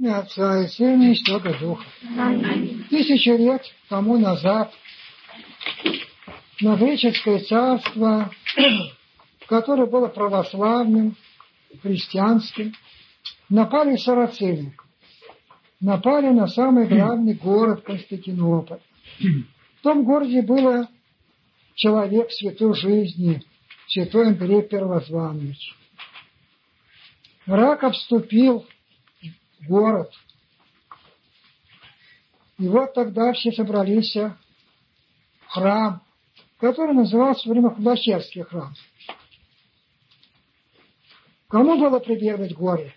И Отца и Сына и Святого Духа. Тысячу лет тому назад на греческое царство, которое было православным, христианским, напали сарацины. Напали на самый главный город Константинополь. В том городе было человек святой жизни, святой Андрей Первозванный. Враг обступил город. И вот тогда все собрались в храм, который назывался в время Худощевский храм. Кому было прибегнуть горе?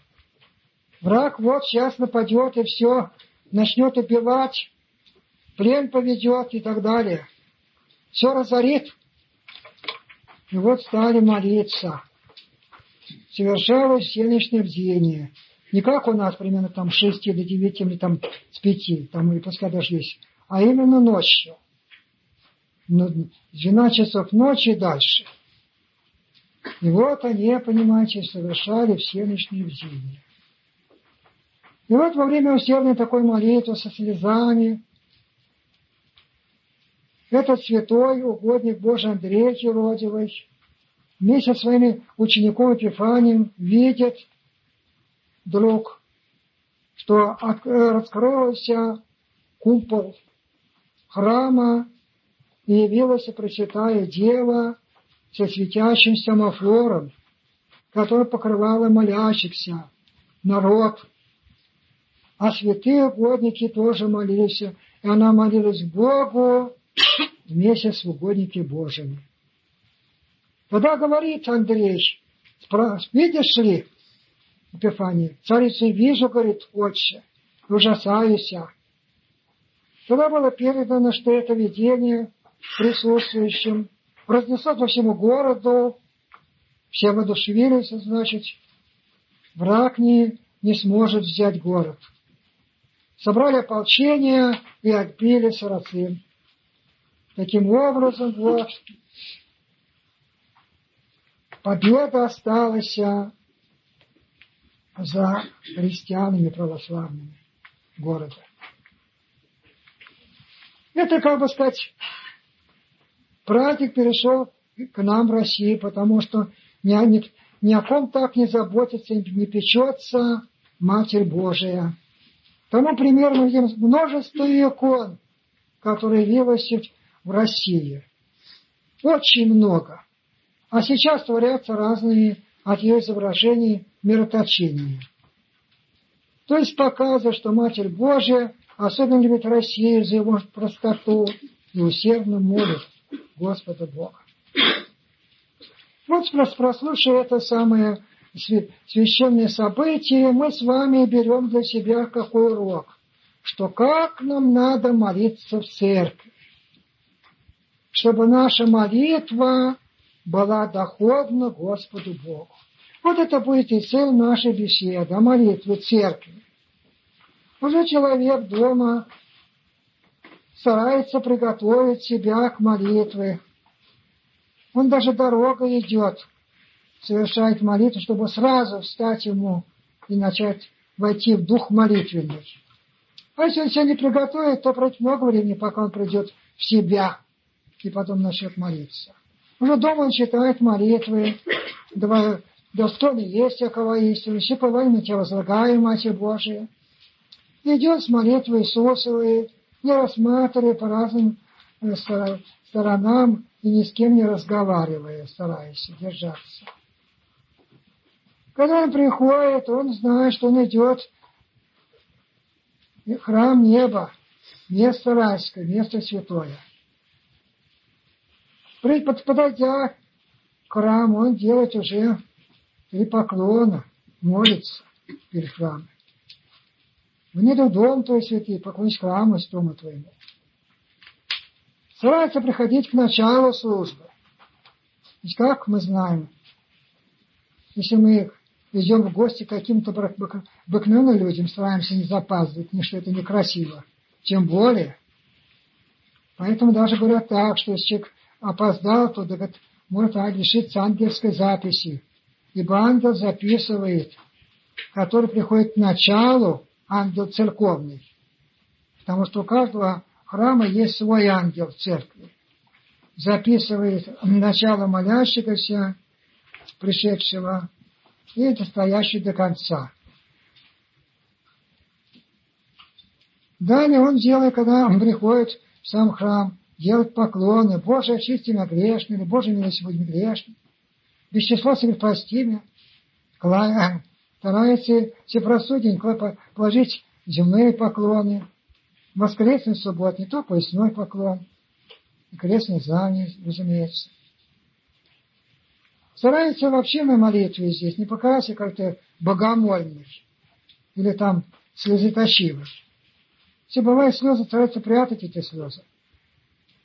Враг вот сейчас нападет и все, начнет убивать, плен поведет и так далее. Все разорит. И вот стали молиться. Совершалось всеночное бдение. Не как у нас примерно там с 6 до 9 или там с 5, там или пускай даже есть, а именно ночью. 12 часов ночи и дальше. И вот они, понимаете, совершали всеночные бдения. И вот во время усердной такой молитвы со слезами этот святой угодник Божий Андрей Еродивый вместе со своими учеником Епифанием видит вдруг, что раскрылся купол храма и явилась Пресвятая Дева со светящимся мафором, который покрывала молящихся народ. А святые угодники тоже молились, и она молилась Богу вместе с угодниками Божьими. Тогда говорит Андрей, видишь ли, Эпифания, царицу вижу, говорит, отче, ужасаюсь. Тогда было передано, что это видение присутствующим разнесет по всему городу, все воодушевились, значит, враг не, не сможет взять город. Собрали ополчение и отбили сарацин. Таким образом, вот, победа осталась за христианами православными города. Это, как бы сказать, праздник перешел к нам в России, потому что ни о, ни, ни о ком так не заботится, не печется Матерь Божия. Тому примерно множество икон, которые явились в России. Очень много. А сейчас творятся разные от ее изображений мироточения. То есть показывает, что Матерь Божия особенно любит Россию за его простоту и усердно молит Господа Бога. Вот прослушав это самое священное событие, мы с вами берем для себя какой урок, что как нам надо молиться в церкви, чтобы наша молитва была доходна Господу Богу. Вот это будет и цель нашей беседы, молитвы церкви. Уже человек дома старается приготовить себя к молитве. Он даже дорога идет, совершает молитву, чтобы сразу встать ему и начать войти в дух молитвенный. А если он себя не приготовит, то пройдет много времени, пока он придет в себя и потом начнет молиться. Уже дома он читает молитвы, достойно есть всякого истины, все половины тебя возлагаем, Матерь Божия. Идет с молитвой Иисусовой, не рассматривая по разным э, сторонам и ни с кем не разговаривая, стараясь держаться. Когда он приходит, он знает, что он идет в храм неба, место райское, место святое. Подойдя к храму, он делает уже три поклона, молится перед храмом. Мне дал дом твой святый, поклонись храму святому твоему. Старается приходить к началу службы. Ведь как мы знаем, если мы идем в гости к каким-то обыкновенным людям, стараемся не запаздывать, ни что это некрасиво. Тем более. Поэтому даже говорят так, что если человек опоздал, то может лишиться ангельской записи. Ибо ангел записывает, который приходит к началу, ангел церковный. Потому что у каждого храма есть свой ангел в церкви. Записывает начало молящегося, пришедшего, и стоящий до конца. Далее он делает, когда он приходит в сам храм, делает поклоны. Боже, очисти меня грешными, Боже, милость будь грешным. Без числа себе прости меня. Старается всепросудень положить земные поклоны. Воскресный суббот, не то поясной поклон. И крестный знание, разумеется. Старается вообще на молитве здесь не показаться как-то богомольный или там слезоточивый. Все бывает слезы, стараются прятать эти слезы.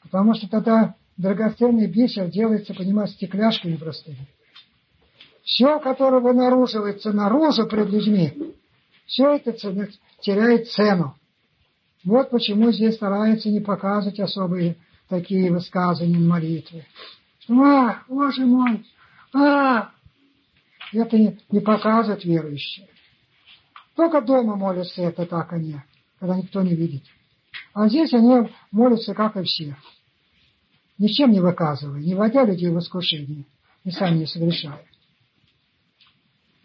Потому что тогда драгоценный бисер делается, понимаешь, стекляшками простыми. Все, которое вынаруживается наружу пред людьми, все это теряет цену. Вот почему здесь стараются не показывать особые такие высказывания молитвы. А, Боже мой, а! Это не, не показывают верующие. Только дома молятся это так они когда никто не видит. А здесь они молятся, как и все. Ничем не выказывая, не вводя людей в искушение, и сами не совершая.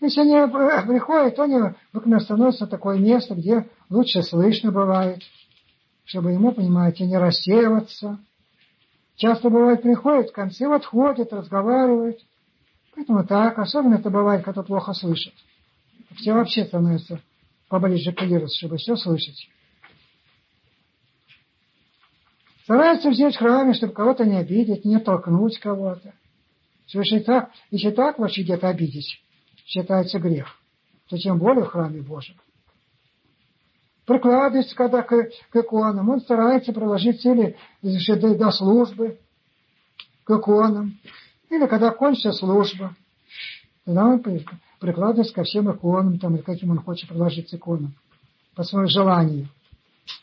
Если они приходят, то они обыкновенно становятся такое место, где лучше слышно бывает, чтобы ему, понимаете, не рассеиваться. Часто бывает приходят, в конце отходят, разговаривают. Поэтому так, особенно это бывает, когда плохо слышат. Все вообще становятся поближе к клирусу, чтобы все слышать. Стараются взять в храме, чтобы кого-то не обидеть, не толкнуть кого-то. Если так, если так вообще где-то обидеть, считается грех, то тем более в храме Божьем. Прикладывается, когда к, к иконам, он старается проложить цели до, до службы к иконам. Или когда кончится служба, тогда он прикладывается ко всем иконам, там, или каким он хочет приложить иконам, по своему желанию.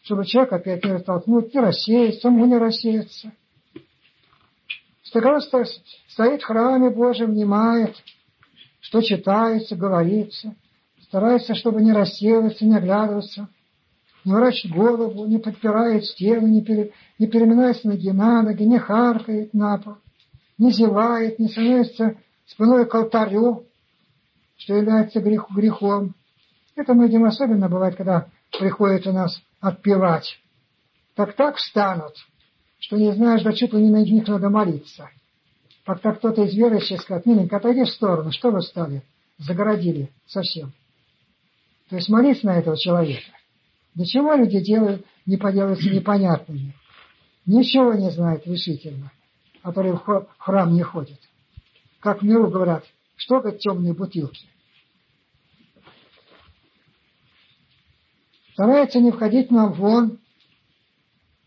Чтобы человек опять не растолкнуть, не рассеяться, самому не рассеяться. Когда стоит в храме Божьем, внимает, что читается, говорится, старается, чтобы не рассеиваться, не оглядываться, не ворачивает голову, не подпирает стену, не, пере, не переминается ноги на ноги, не харкает на пол, не зевает, не становится спиной к алтарю, что является грех, грехом. Это мы видим особенно бывает, когда приходит у нас отпевать. Так так встанут, что не знаешь, до чего не на них надо молиться. Как-то кто-то из верующих скажет, миленько, отойди в сторону, что вы стали? Загородили совсем. То есть молиться на этого человека. Для чего люди делают, не поделаются непонятными? Ничего не знают решительно, которые в храм не ходят. Как в миру говорят, что как темные бутылки. Старается не входить нам вон,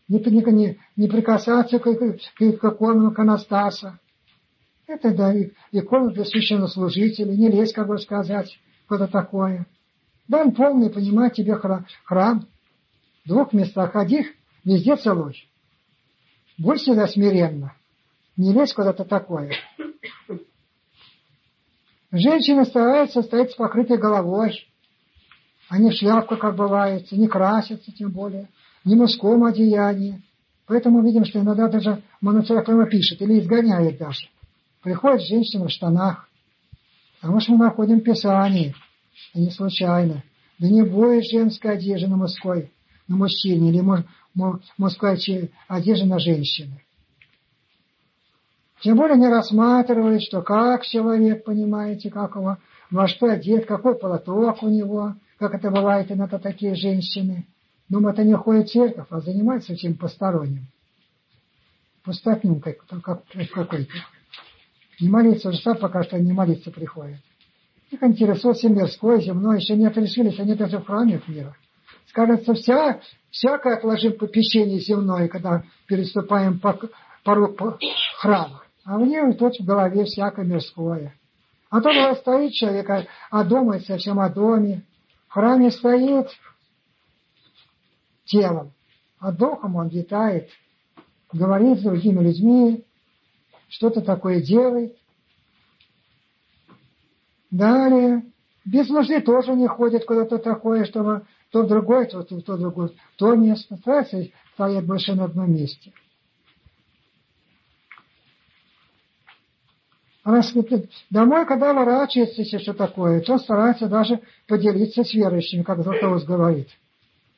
не, не, не прикасаться к, к, к иконам иконостаса. Это да, икона для священнослужителей, не лезь, как бы сказать, что-то такое. Да, он полный, понимает тебе храм, храм. В двух местах ходи, везде целуй. Будь всегда смиренно. Не лезь куда-то такое. Женщины стараются стоять с покрытой головой. Они в шляпку, как бывает, не красятся тем более, не в мужском одеянии. Поэтому видим, что иногда даже моноцерковно пишет или изгоняет даже. Приходит женщина в штанах. Потому что мы находим в Писании, и не случайно. Да не будет женской одежды на мужской, на мужчине, или мужской одежды на женщине. Тем более не рассматривает, что как человек, понимаете, как его, во что одет, какой платок у него, как это бывает иногда такие женщины. Думают, они ходят в церковь, а занимаются чем посторонним. Пустотнем как, как, какой-то. Не молиться уже сам пока что не молиться приходят. Их интересует все мирское, земное, еще не отрешились, они даже в храме мира. Скажется, вся, всякое отложим попечение земное, когда переступаем по порог храма. А в ней тут в голове всякое мирское. А то бывает стоит человек, а, а думает совсем о доме. Храме стоит телом, а духом он летает, говорит с другими людьми, что-то такое делает. Далее, без нужды тоже не ходит куда-то такое, чтобы то в другой, то, то, то в другой, то место. Старается стоять больше на одном месте. Раз домой, когда ворачивается, если что такое, то старается даже поделиться с верующими, как Златоуст говорит,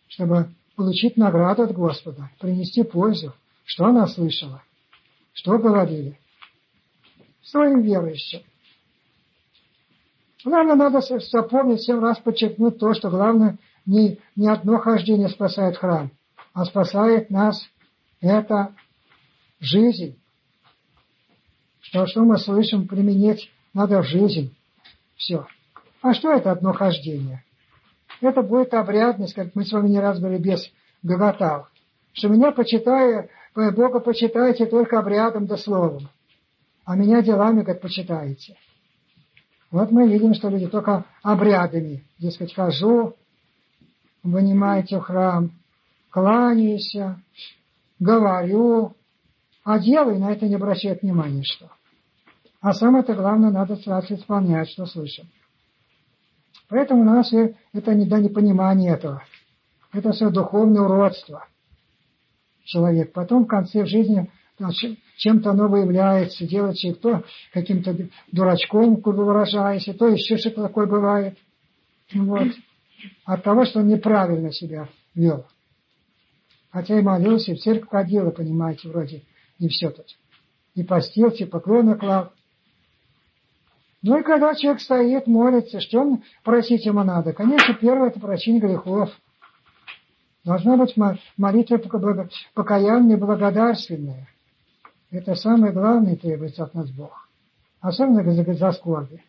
чтобы получить награду от Господа, принести пользу. Что она слышала? Что говорили? Своим верующим. Главное, надо запомнить, всем раз подчеркнуть то, что главное, не, не одно хождение спасает храм, а спасает нас это жизнь. Что, что мы слышим, применить надо в жизнь. Все. А что это одно хождение? Это будет обрядность, как мы с вами не раз были без гоготал. Что меня почитая, Бога почитаете только обрядом да словом, а меня делами, как почитаете. Вот мы видим, что люди только обрядами, дескать, хожу, вынимаете в храм, кланяюсь, говорю, а делай, на это не обращает внимания что. А самое-то главное, надо сразу исполнять, что слышим. Поэтому у нас это не до непонимания этого. Это все духовное уродство. Человек потом в конце жизни чем-то оно выявляется, делает человек то каким-то дурачком, как бы выражаясь, то еще что-то такое бывает. Вот. От того, что он неправильно себя вел. Хотя и молился, и в церковь ходил, понимаете, вроде не все тут. И постился, и поклоны клал. Ну и когда человек стоит, молится, что он просить ему надо? Конечно, первое – это прощение грехов. Должна быть молитва покаянная, благодарственная. Это самое главное требуется от нас Бог. Особенно за, за скорби.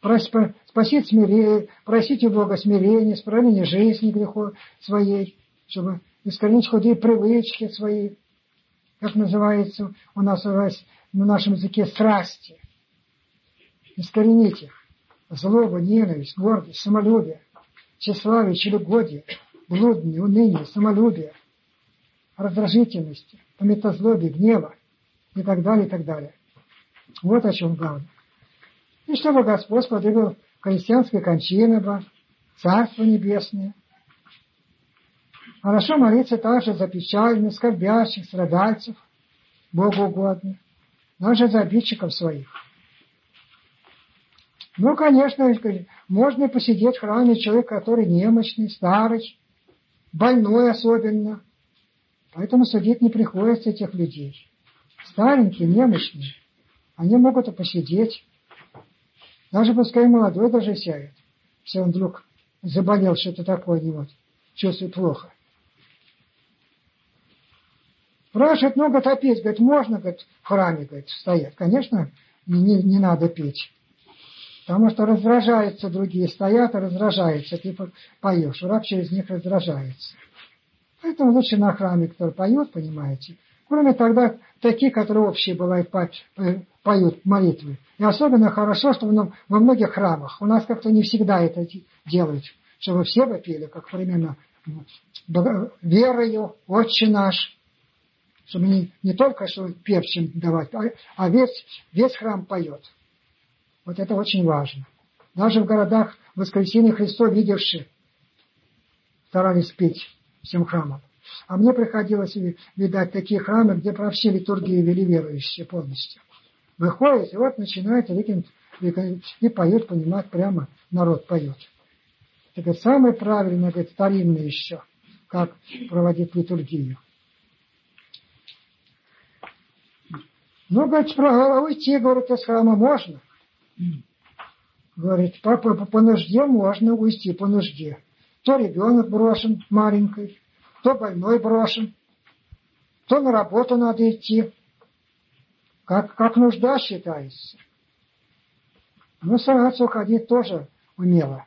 Просить просить у Бога смирения, исправления жизни грехов своей, чтобы искоренить худые привычки свои, как называется у нас на нашем языке страсти. Искоренить их. Злобу, ненависть, гордость, самолюбие, тщеславие, челюгодие, блудные, уныние, самолюбие, раздражительности, пометозлобия, гнева и так далее, и так далее. Вот о чем главное. И чтобы Господь сподвигал христианской кончины, Царство Небесное. Хорошо молиться также за печальных, скорбящих, страдальцев, Богу угодно, даже за обидчиков своих. Ну, конечно, можно посидеть в храме человек, который немощный, старый, больной особенно, Поэтому судить не приходится этих людей. Старенькие, немощные. Они могут и посидеть. Даже пускай молодой даже сядет. Если он вдруг заболел что-то такое, не вот, чувствует плохо. Спрашивает, ну, говорит, а петь, говорит, можно, говорит, в храме, говорит, стоять. Конечно, не, не надо петь. Потому что раздражаются другие, стоят и раздражаются. Ты поешь, раб через них раздражается. Поэтому лучше на храме, который поет, понимаете. Кроме тогда такие, которые общие бывают, э, поют молитвы. И особенно хорошо, что во многих храмах. У нас как-то не всегда это делают. Чтобы все бы пели, как примерно верою, Отче наш. Чтобы не, не только что певчим давать, а, а весь, весь храм поет. Вот это очень важно. Даже в городах воскресенье Христов, видевшие, старались петь всем храмам. А мне приходилось видать такие храмы, где про все литургии вели верующие полностью. Выходит, и вот начинает викинг, и поет, понимать, прямо народ поет. Это самое правильное, говорит, старинное еще, как проводить литургию. Ну, говорит, уйти, говорит, из храма можно. Говорит, по, по, по нужде можно уйти, по нужде. То ребенок брошен маленький, то больной брошен, то на работу надо идти. Как, как нужда считается. Но стараться уходить тоже умело.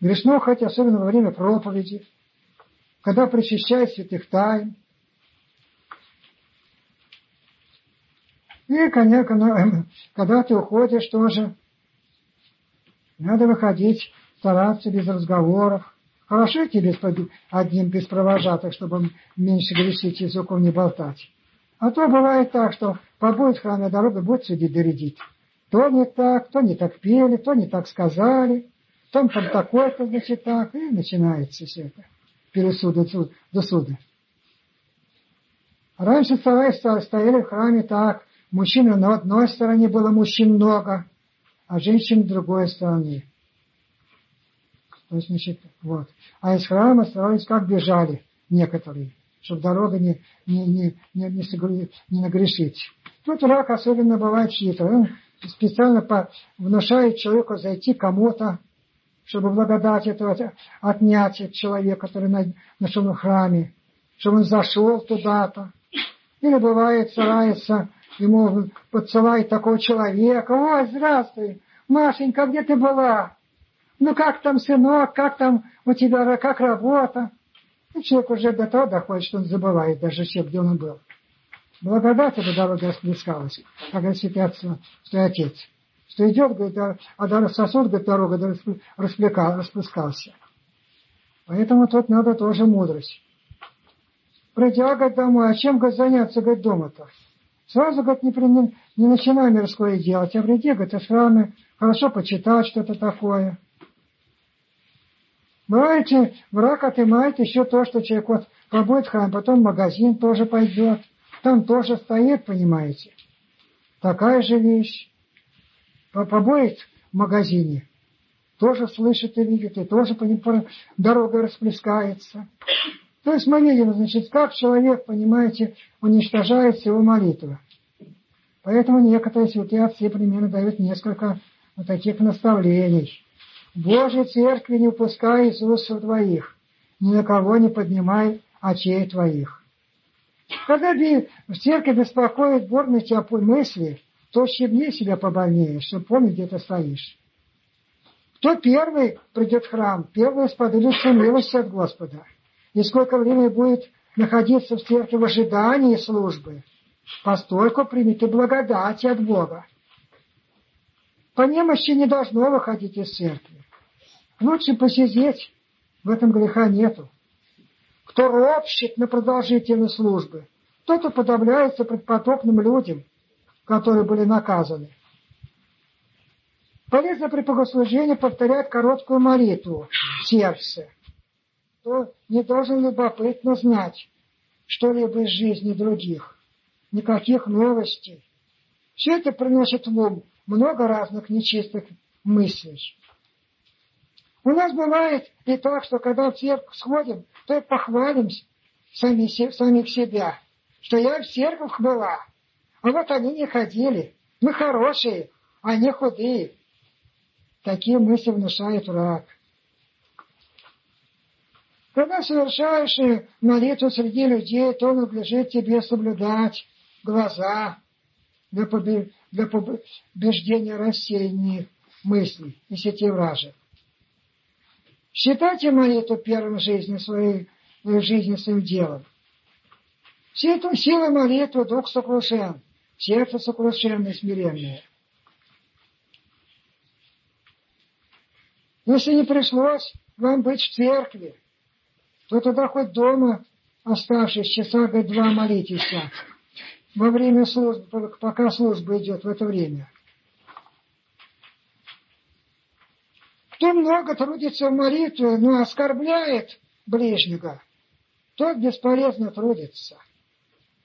Грешно хоть особенно во время проповеди, когда причащает святых тайн. И, конечно, когда ты уходишь тоже, надо выходить стараться без разговоров. Хорошо тебе одним без провожатых, чтобы меньше грешить языком не болтать. А то бывает так, что побудет храме дорога, будет судить доредить. То не так, то не так пели, то не так сказали. там там такое-то, значит, так, и начинается все это. Пересуды, досуды. Раньше стояли в храме так, мужчины на одной стороне было мужчин много, а женщин в другой стороне. То есть, значит, вот. А из храма старались как бежали некоторые, чтобы дорога не, не, не, не, не, не нагрешить. Тут враг особенно бывает хитрый. Он специально внушает человеку зайти кому-то, чтобы благодать этого отнять от человека, который на, нашел в храме, чтобы он зашел туда-то. Или бывает, старается ему поцеловать такого человека. Ой, здравствуй, Машенька, где ты была? Ну как там, сынок, как там у тебя, как работа? И человек уже до того доходит, что он забывает даже все, где он был. Благодать эта дорога расплескалась, как говорит святый отец. Что идет, говорит, а, а сосуд, говорит, дорога расплескался. Поэтому тут надо тоже мудрость. Придя, говорит, домой, а чем, говорит, заняться, говорит, дома-то? Сразу, говорит, не, не, не начинай мирское делать, а приди, говорит, из храма, хорошо почитать что-то такое. Бываете, враг отымает еще то, что человек вот побудет храм, потом в магазин тоже пойдет. Там тоже стоит, понимаете. Такая же вещь. Побудет в магазине, тоже слышит и видит, и тоже по дорога расплескается. То есть мы значит, как человек, понимаете, уничтожается его молитва. Поэтому некоторые святые отцы примерно дают несколько вот таких наставлений. Божьей церкви не упускай из уст твоих, ни на кого не поднимай очей твоих. Когда в церкви беспокоит бурные тебя мысли, то щебни себя побольнее, чтобы помнить, где ты стоишь. Кто первый придет в храм, первый сподобится милости от Господа. И сколько времени будет находиться в церкви в ожидании службы, постольку примите благодати от Бога. По немощи не должно выходить из церкви. Лучше посидеть, в этом греха нету. Кто ропщет на продолжительной службы, тот уподобляется предпотопным людям, которые были наказаны. Полезно при богослужении повторять короткую молитву в сердце. Кто не должен любопытно знать что-либо из жизни других. Никаких новостей. Все это приносит в ум много разных нечистых мыслей. У нас бывает и так, что когда в церковь сходим, то и похвалимся сами, сами себя, что я в церковь была, а вот они не ходили. Мы хорошие, а они худые. Такие мысли внушает враг. Когда совершаешь молитву среди людей, то надлежит тебе соблюдать глаза для, побе... для побеждения рассеянных мыслей и сети вражек. Считайте молитву первым жизни своей, в жизни своим делом. Все это сила молитвы, дух сокрушен, сердце сокрушенное, смиренное. Если не пришлось вам быть в церкви, то тогда хоть дома, оставшись часа, говорит, два молитесь во время службы, пока служба идет в это время. Кто много трудится в молитве, но оскорбляет ближнего, тот бесполезно трудится.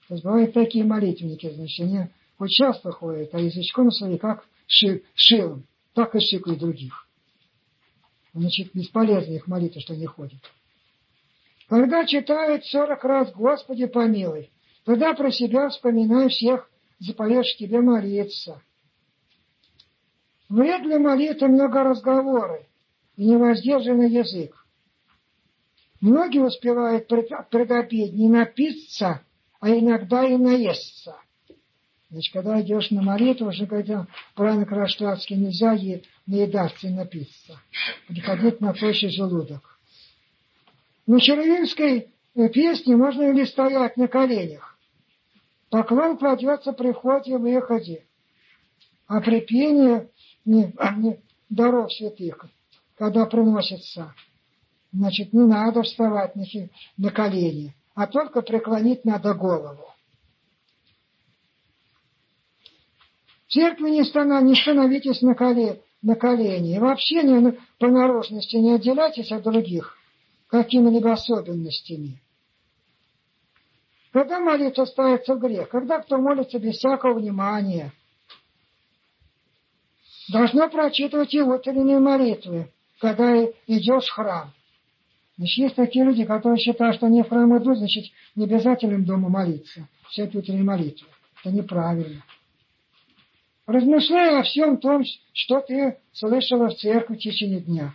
То есть бывают такие молитвенники, значит, они хоть часто ходят, а язычком свои как ши, шилом, так и шикают других. Значит, бесполезно их молитва, что они ходят. Когда читают сорок раз «Господи помилуй», тогда про себя вспоминай всех, заповедших тебе молиться. Вред для молитвы много разговоры и невоздержанный язык. Многие успевают предопить не напиться, а иногда и наесться. Значит, когда идешь на молитву, уже когда правильно Краштатский нельзя наедаться и напиться. Приходить на тощий желудок. На червинской песне можно или стоять на коленях. Поклон кладется при входе и выходе. А при пении не, не даров святых, когда приносится, значит, не надо вставать на, на колени, а только преклонить надо голову. В церкви не, станов, не становитесь на колени, на колени. И вообще не, по наружности не отделяйтесь от других какими-либо особенностями. Когда молитва ставится в грех, когда кто молится без всякого внимания, должно прочитывать и утренние молитвы, когда идешь в храм. Значит, есть такие люди, которые считают, что они в храм идут, значит, не обязательно им дома молиться. Все это утренние молитвы. Это неправильно. Размышляй о всем том, что ты слышала в церкви в течение дня.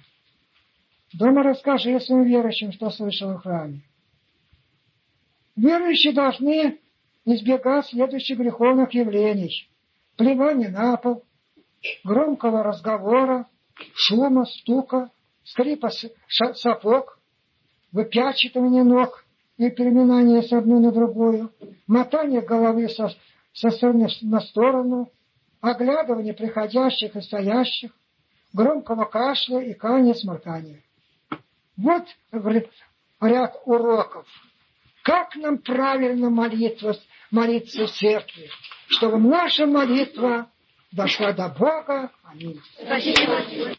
Дома расскажи своим верующим, что слышала в храме. Верующие должны избегать следующих греховных явлений. Плевание на пол, громкого разговора, шума, стука, скрипа сапог, выпячивание ног и переминание с одной на другую, мотание головы со, со стороны на сторону, оглядывание приходящих и стоящих, громкого кашля и кания сморкания. Вот, ряд уроков. Как нам правильно молитва, молиться в церкви, чтобы наша молитва дошла до Бога. Аминь. Спасибо.